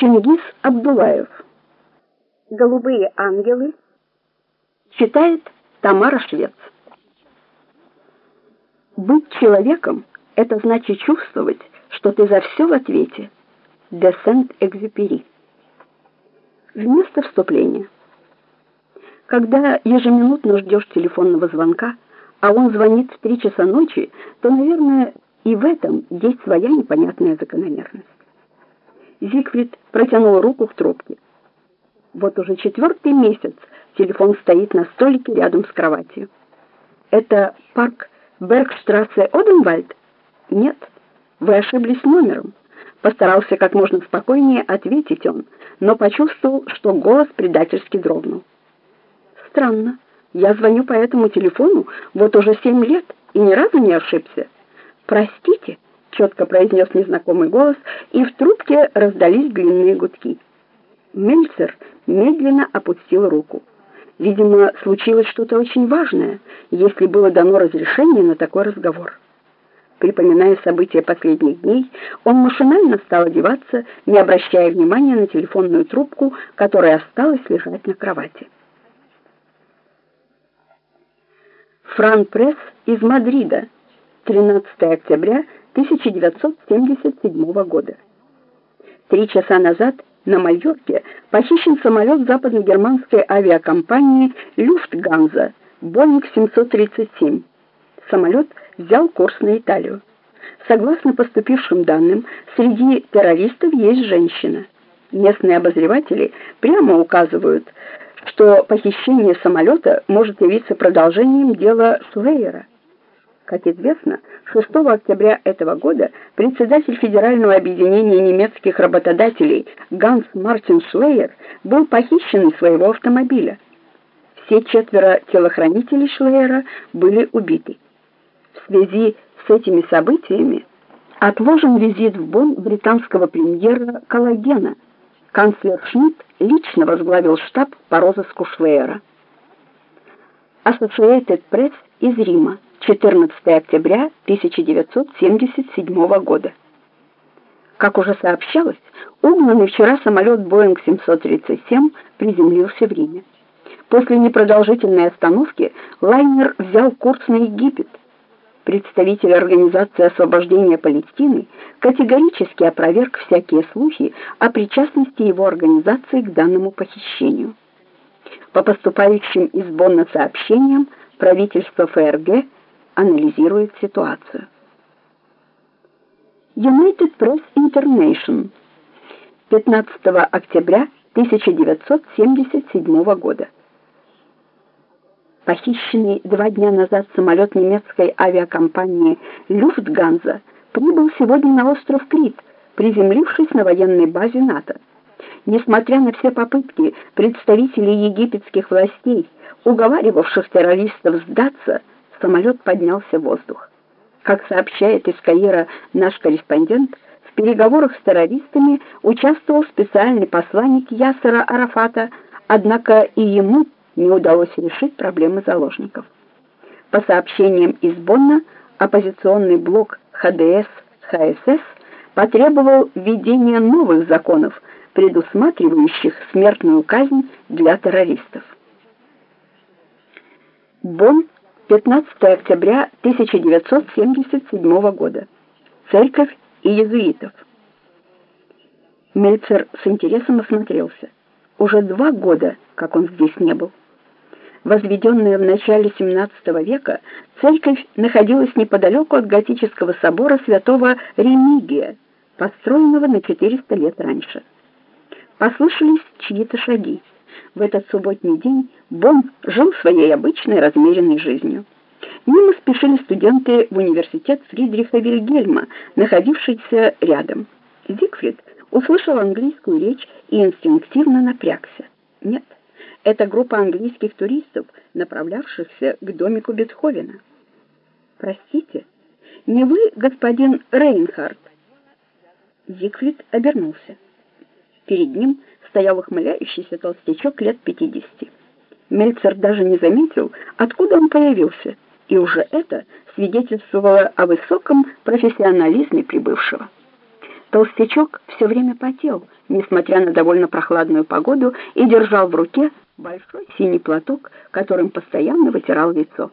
Чингис Абдулаев. Голубые ангелы. Читает Тамара Швец. Быть человеком это значит чувствовать, что ты за все в ответе. Де Сент-Экзюпери. Вместо вступления. Когда ежеминутно ждешь телефонного звонка, а он звонит в три часа ночи, то, наверное, и в этом есть своя непонятная закономерность. Зигфрид протянул руку к трубке. Вот уже четвертый месяц телефон стоит на столике рядом с кроватью. Это парк Бергштрассе Оденвальд? Нет, вы ошиблись номером. Постарался как можно спокойнее ответить он, но почувствовал, что голос предательски дрогнул. Странно. Я звоню по этому телефону вот уже семь лет и ни разу не ошибся. Простите, четко произнес незнакомый голос, и в трубке раздались длинные гудки. Мельцер медленно опустил руку. Видимо, случилось что-то очень важное, если было дано разрешение на такой разговор. Припоминая события последних дней, он машинально стал одеваться, не обращая внимания на телефонную трубку, которая осталась лежать на кровати. Фран Пресс из Мадрида, 13 октября 1977 года. Три часа назад на Майорке похищен самолет западно-германской авиакомпании Люфтганза Boeing 737. Самолет взял курс на Италию. Согласно поступившим данным, среди террористов есть женщина. Местные обозреватели прямо указывают, что похищение самолета может явиться продолжением дела Слейера. Как известно, 6 октября этого года председатель Федерального объединения немецких работодателей Ганс Мартин Шлейер был похищен из своего автомобиля. Все четверо телохранителей Шлейера были убиты. В связи с этими событиями отложен визит в Бонн британского премьера Коллагена. Канцлер Шмидт лично возглавил штаб по розыску Шлейера. Associated Press из Рима. 14 октября 1977 года. Как уже сообщалось, угнанный вчера самолет Boeing 737 приземлился в Риме. После непродолжительной остановки лайнер взял курс на Египет. Представитель Организации освобождения Палестины категорически опроверг всякие слухи о причастности его организации к данному похищению. По поступающим из Бонна сообщениям, правительство ФРГ анализирует ситуацию. United Press International 15 октября 1977 года. Похищенный два дня назад самолет немецкой авиакомпании Люфтганза прибыл сегодня на остров Крит, приземлившись на военной базе НАТО. Несмотря на все попытки представителей египетских властей, уговаривавших террористов сдаться, самолет поднялся в воздух. Как сообщает из Каира наш корреспондент, в переговорах с террористами участвовал специальный посланник Ясера Арафата, однако и ему не удалось решить проблемы заложников. По сообщениям из Бонна, оппозиционный блок ХДС ХСС потребовал введения новых законов, предусматривающих смертную казнь для террористов. Бонн 15 октября 1977 года. Церковь и иезуитов. Мельцер с интересом осмотрелся. Уже два года, как он здесь не был. Возведенная в начале XVII века, церковь находилась неподалеку от готического собора святого Ремигия, построенного на 400 лет раньше. Послышались чьи-то шаги. В этот субботний день Бон жил своей обычной размеренной жизнью. Мимо спешили студенты в университет Фридриха Вильгельма, находившийся рядом. Зигфрид услышал английскую речь и инстинктивно напрягся. Нет, это группа английских туристов, направлявшихся к домику Бетховена. Простите, не вы, господин Рейнхард? Зигфрид обернулся. Перед ним стоял ухмыляющийся толстячок лет пятидесяти. Мельцер даже не заметил, откуда он появился, и уже это свидетельствовало о высоком профессионализме прибывшего. Толстячок все время потел, несмотря на довольно прохладную погоду, и держал в руке большой синий платок, которым постоянно вытирал лицо.